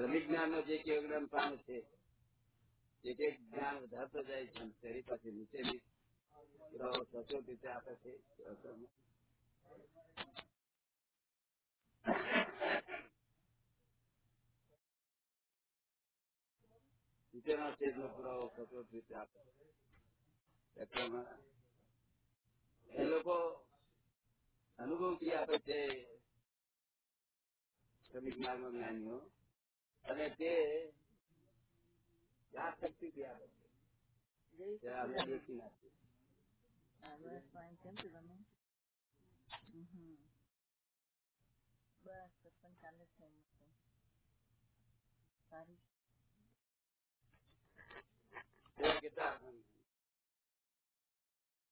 ક્રમિક જ્ઞાન નો જે કેવો જ્ઞાન પામે છે એક એક જ્ઞાન વધારતો જાય છે તેની પાસે નીચે સચોટ રીતે આપે છે નીચેના સ્ટેજ નો પુરાવો સચોટ રીતે આપે એ લોકો અનુભવથી આપે છે. શ્રમિક માર્ગ જ્ઞાનીઓ. અને તે યાદ શક્તિથી આપે છે આપણે દેખી નાખીએ હા બસ ફાઇન કેમ છે તમે હમ. બસ સત્સંગ ચાલે છે એમ તો સારું તે કેટલા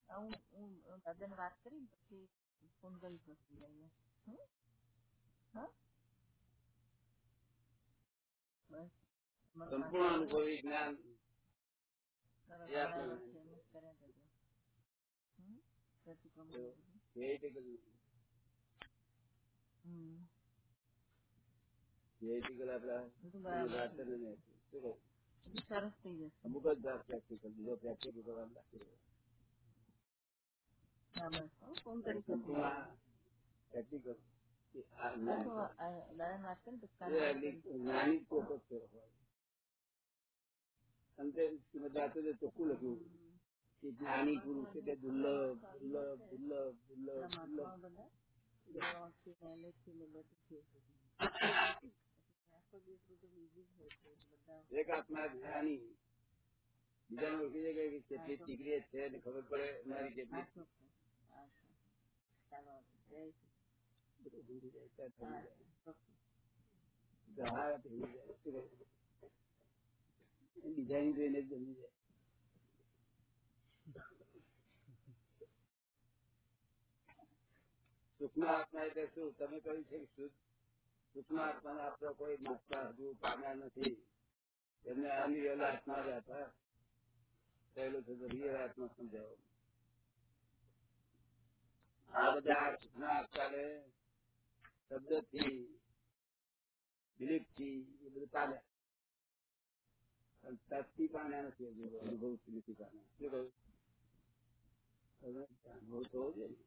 હા, હું હું હું દાદાને વાત કરી ને પછી ફોન કરીશ પછી અહીંયા હમ? હા બસ તમારો સંપૂર્ણ અનુભવી જ્ઞાન સરસ એ આપણે બરાબર છે એમ જ કર્યા કરજો હમ? પછી પ્રમાણે બધું. theoretical હમ theoretical આપડા બધું બરાબર વાત છે. કરીને શું કહું? બધું સરસ થઈ જશે અમુક જ વાત પ્રેક્ટિકલ બીજો પ્રેક્ટિકલ કરવાનું બાકી રહે. હા બસ હું ફોન કરીશ પછી સંપૂર્ણ પ્રેક્ટિકલ એ આ બસ જ્ઞાન હું છે. આ દાદાને વાત કરી ને પછી એ કાલે વાત એટલી કરીશ જ્ઞાની ચોક્કસ છે હોય અંતે શ્રીમદ રાજચંદ્રે ચોખ્ખું લખ્યું કે જ્ઞાની પુરુષ એટલે દુર્લભ દુર્લભ દુર્લભ દુર્લભ પેલા દુર્લભ મહાત્માઓ બધા લોથી ને એલેથી ને બધું છે પછી આખો દિવસ બધું busy જ હોય છે બધા એક આત્મા જ્ઞાની બીજાને ઓળખી જાય કે કેટલી ડિગ્રી છે ને ખબર પડે મારી કેટલી હા ચોક્કસ અચ્છા ચાલો જય શ્રી બધું ભૂલી આત્મા એટલે શું તમે કહ્યું છે કે સૂક્ષ્મ આપણો કોઈ માત્રા હજુ પામ્યા નથી એમને અનિયલ આત્મા હતા પહેલું છે તો રિયલ આત્મા સમજાવો આ બધા સૂક્ષ્મ આત્માને શબ્દથી બિલીફથી એ બધું ચાલે પણ તત્થી પામ્યા નથી હજુ અનુભવથી નથી પામ્યા શું કહ્યું હવે અનુભવ થવો જોઈએ ને.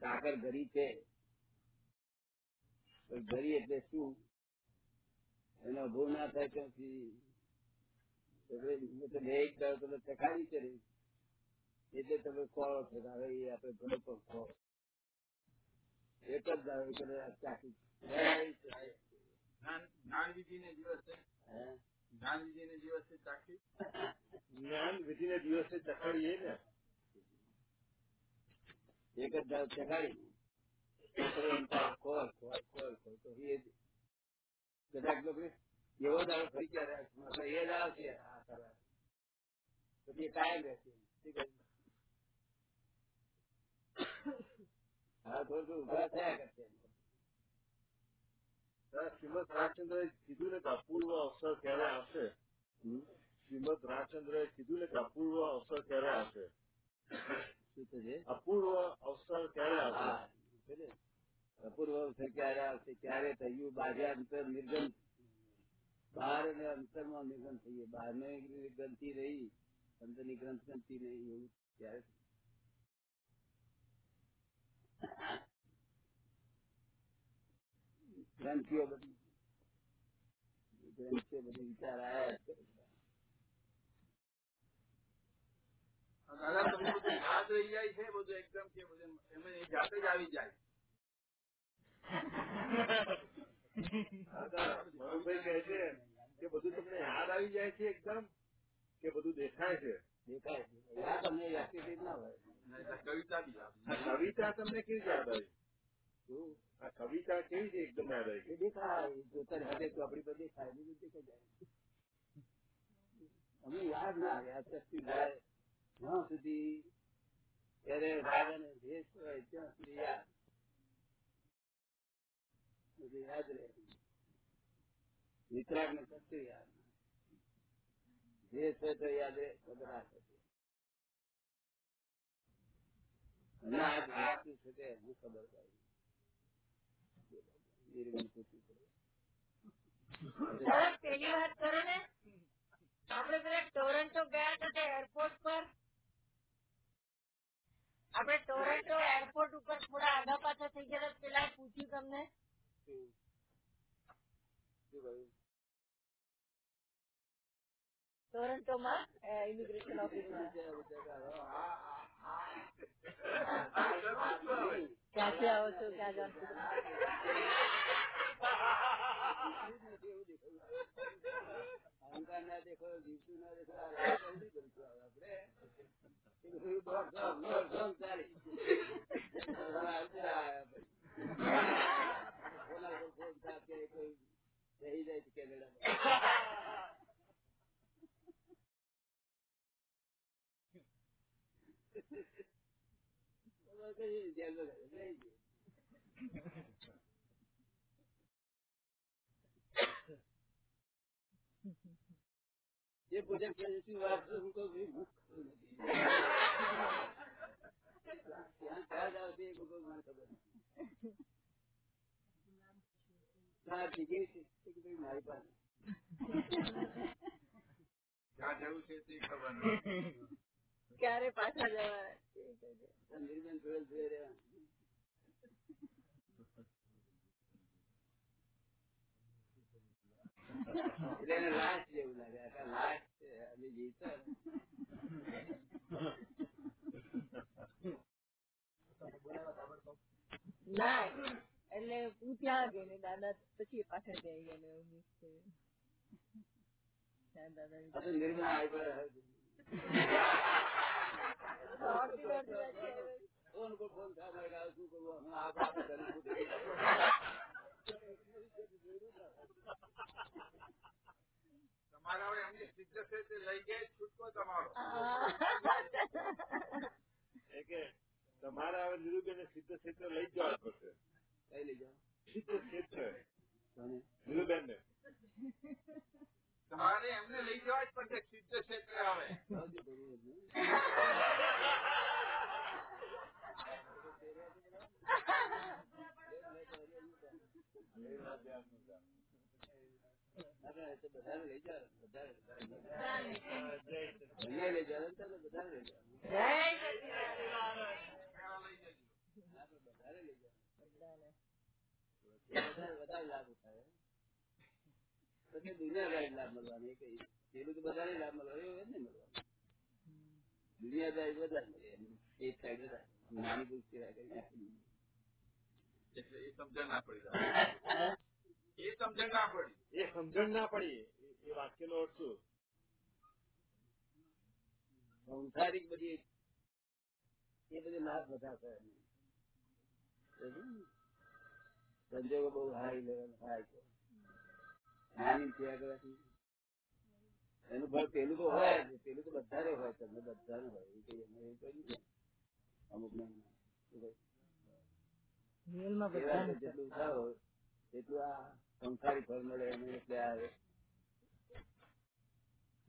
સાકર ગરી છે પણ ગરી એટલે શું એનો અનુભવ ના થાય ત્યાંથી તો ભાઈ મેં તો બે એક દાડો તમે ચખાડી છે ને એટલે તમે કહો છો કે હવે એ આપણે ઘણો પણ કહો એક જ દાડો એટલે ચાખી જય શ્રી જ્ઞાન વિધિ ને દિવસે હે? જ્ઞાન વિધિ ને દિવસે ચાખી જ્ઞાન વિધિ ને દિવસે ચખાડીએ ને એક જ દાડો ચખાડી પછી એમ થાય, ખોલ ખોલ ખોલ ખોલ તો એ જ. કદાચ લોકો એવો દાડો ફરી ક્યારે આવશે? મતલબ એ જ આવશે આ કરવા. પછી એ કાયમ રહેશે શું કહ્યું? હા થોડું થોડું ઊભા થયા કરશે શ્રીમદ રાજચંદ્ર કીધું ને કે અપૂર્વ અવસર ક્યારે આવશે? શ્રીમદ રાજચંદ્ર કીધું ને કે અપૂર્વ અવસર ક્યારે આવશે? શું અપૂર્વ અવસર ક્યારે આવશે? અપૂર્વ અવસર ક્યારે આવશે? ક્યારે થયું? બાહ્ય અંતર નિર્ગમ બહાર અને અંતરમાં નિર્ગમ થઈએ. બહાર ગ્રંથિ રહી અંતરની ગ્રંથ ગ્રંથિ રહી એવું ક્યારે? ગ્રંથિઓ બધી ગ્રંથિઓ બધી વિચાર આવ્યા જ કરે. દાદા તમને બધું યાદ રહી જાય છે બધું એકદમ કે બધું એમાં એ જાતે જ આવી જાય દાદા મનુભાઈ કહે છે કે બધું તમને યાદ આવી જાય છે એકદમ કે બધું દેખાય છે કવિતા તમને કેવી યાદ આવી? આ કવિતા કેવી છે એકદમ યાદ આવી દેખાય. જોતા તો ચોપડી પર દેખાય બીજું દેખાઈ જાય. અમે યાદ ના આવે શક્તિ જાય જ્યાં સુધી ત્યારે રાગ અને દેશ હોય ત્યાં સુધી યાદ. બધું યાદ રહે. વિતરાગ ને કશું યાદ દેશ હોય તો યાદ રહે ખબર આ ખબર પડી નિર્ગુણ પૂછવું પડે. દાદા પેલી વાત કરો ને આપણે પેલા ટોરન્ટો ગયા હતા તે એરપોર્ટ પર આપણે ટોરન્ટો એરપોર્ટ ઉપર થોડા આગા પાછા થઈ ગયા હતા, પેલા પૂછ્યું તમને શું શું કહ્યું? ટોરન્ટોમાં ઇમિગ્રેશન ઓફિસમાં ક્યાંથી આવો છો ક્યાં જાઓ છો? અહંકાર ના દેખો જીવતું ના દેખો આ વાત કેવી કરીશું હવે આપણે એ બધું દોડ દોડ દોડ દોડ ચાલી. હવે આવશે આ ભાઈ. કોના પર ફોન થાય કે કોઈ રહી જાય છે કેનેડામાં. હવે કઈ જેલમાં રહી જાય. જે પૂછે કે શું વાત છે હું કહું ભાઈ ભૂખ ખાવું નથી. ત્યાં ક્યાં જાવ છે એ લોકો મને ખબર નથી. ના, ટિકિટ છે કે ભાઈ મારી પાસે ક્યાં જવું છે તે ખબર નથી ક્યારે પાછા જવાના નિર્બંધ જોડે જોઈ રહ્યા એટલે એને લાશ જેવું લાગે આખા લાશ છે અમે જીવતા ના એટલે હું ત્યાં ગઈ ને દાદા પછી પાછા જઈ ગયા ને એવું મિસ થયું ત્યાં દાદા આ તો નિર્બંધ આવી પડે દોડતી દોડતી પાછી આવી. ફોન પર ફોન થાય મારે કે આ શું કરવું હું આ બાપ કરીને શું કરીશ? તમારા હવે એમની સિદ્ધ છે તે લઈ જાય છૂટકો તમારો હા. એ કે તમારે હવે નિરૂબેન સિદ્ધ ક્ષેત્ર લઈ જ જવા પડશે કઈ લઈ જાઓ સિદ્ધ ક્ષેત્ર કોને? નિરૂબેન ને તમારે એમને લઈ જવા જ પડશે સિદ્ધ ક્ષેત્રે હવે આવજો કરવું જ નહીં. આપણે તો બધાને લઈ જાઓ બધાને મને લઈ જાઓ ને તમે બધાને લઈ જાઓ જય સચિદાનંદ. આપણે બધાને લઈ જાઓ બધાને. વધારે વધારે લાભ ઉઠાવે પછી દુનિયાદારી લાભ મળવાનો એ કઈ પેલું તો બધાને લાભ મળવાનો એવું જ નહીં મળવાનું દુનિયાદારી વધારે મળે એમ. એક સાઈડ વધારે નાની ભૂલ સિવાય કઈ નાખી એટલે એ સમજણ ના પડી એ સમજણ ના પડી. એ સમજણ ના પડી. એ- વાક્યનો અર્થ શું? સંસારિક બધી એ બધી નાશ બધા કરે સંજોગો બહુ હાઈ લેવલ હાઈ છે. નાની થયા કરવાથી એનું ફળ પેલું તો હોય જ પેલું તો બધાને હોય તમને બધાને હોય. એ કઈ અમે એ કર્યું છે અમુક કહ્યું? જેટલું થાવ એટલું આ સંસારી ફળ મળે એને એટલે આ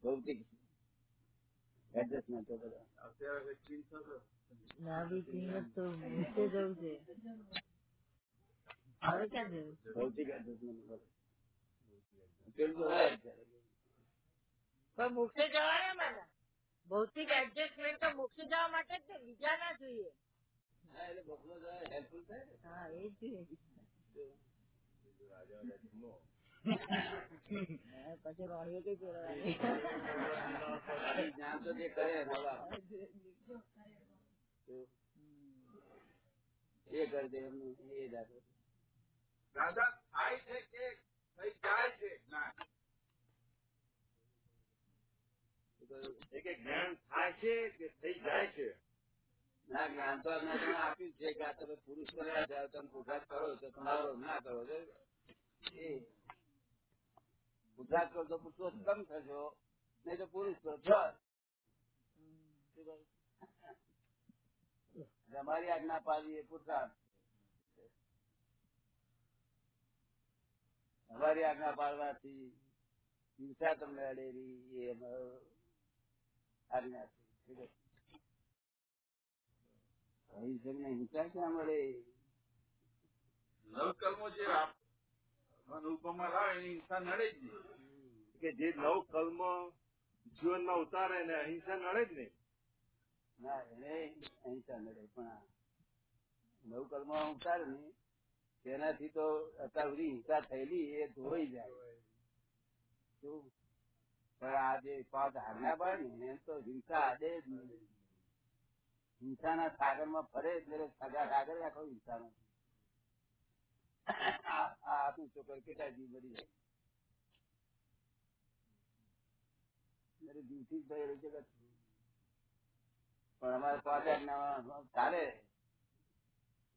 ભૌતિક એડજસ્ટમેન્ટ બધા. અત્યારે ચીન થશે ભૌતિક એડજસ્ટમેન્ટ મોક્ષે જવાના મારા. ભૌતિક તો મોક્ષે જવા માટે બીજા ના જોઈએ. હા એ જોઈએ. પછી રોણીઓ કઈ પહેરવાની ખાલી જ્ઞાન તો જે કરે નવા એ કરી દે એમનું એ જ આપે. દાદા થાય છે કે થઈ જાય છે જ્ઞાન શું કહ્યું? એ કે જ્ઞાન થાય છે કે થઈ જાય છે ના જ્ઞાન તો આપ્યું છે કે આ તમે પુરુષ બન્યા જાઓ તમે પુરુષાર્થ કરો તો તમારો ના કરો છો એ પુરુષાર્થ કરો તો પુરુષોત્તમ થશો, નહીં તો પુરુષ કરો છો. તમારી આજ્ઞા પાડવી એ અમારી આજ્ઞા પાડવાથી હિંસા તમને અડેરી, એ આજ્ઞા છે? અહિંસક ને હિંસા ક્યાં મળે? નવકર્મો જે અનુપમા લાવે એની હિંસા નડે જ નહીં. કે જે નવ કર્મ જીવનમાં ઉતારે ને અહિંસા નડે જ નહીં. ના એને અહિંસા નડે પણ નવ કર્મ ઉતારે ને તેનાથી તો અત્યાર સુધી હિંસા થયેલી એ ધોઈ જાય. શું? પણ આ જે પાંચ હારના પાડે ને તો હિંસા આડે જ નહીં. હિંસાના સાગરમાં ફરે એટલે સગા સાગર આખો હિંસાનો આપણું છોકરો કેટલા જીવ મરી જાય. પણ અમારે આજ્ઞામાં ચાલે.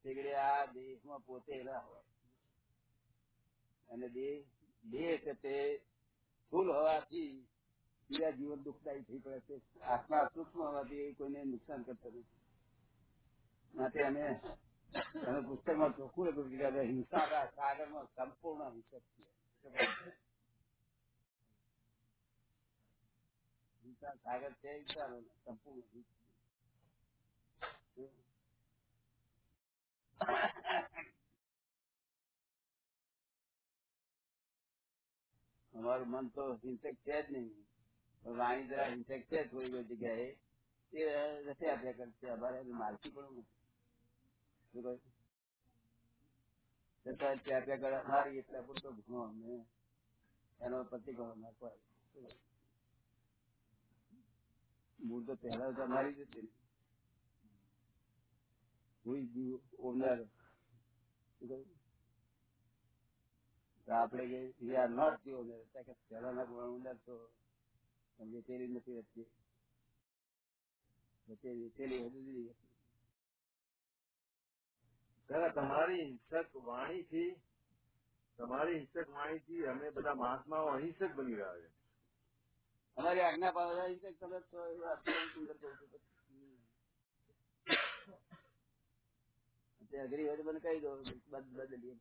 તેગડે આ દેહમાં પોતે એલા હોય. અને દેહ દેહ તે ફૂલ હોવાથી બીજા જીવન દુઃખદાયી થઈ પડે છે આત્મા સૂક્ષ્મ હોવાથી એ કોઈને નુકસાન કરતો નથી માટે અમે અમે પુસ્તકમાં ચોખ્ખું લખ્યું છે કે અમે હિંસા સાગરમાં સંપૂર્ણ હિંસક છીએ હિંસા સાગર છે હિંસા સંપૂર્ણ હિંસક. અમારું મન તો હિંસક છે જ નહીં પણ વાણી જરા ઇન્ફેક્ટ છે, થોડી બધી જગ્યાએ. તે રસ્તે આપ્યા કરશે અમારે માલકી પણ શું કહ્યું છતાં ત્યાં આગળ મૂળ તો પહેલા તો અમારી જ હતી હું ઓનર આપણે કે વી આર નોટ પહેલાના ઓનર તો પણ વેચેલી નથી રહેતી વેચેલી વેચેલી હતી જુદી હતી. દાદા તમારી હિંસક વાણીથી તમારી હિંસક વાણીથી અમે બધા મહાત્માઓ અહિંસક બની રહ્યા છે અમારી આજ્ઞા પાડવા છે તમે તો એવું આટલું સુંદર કહું છું પછી. તે અઘરી હોય તો મને કહી દો બદ- બદલીએ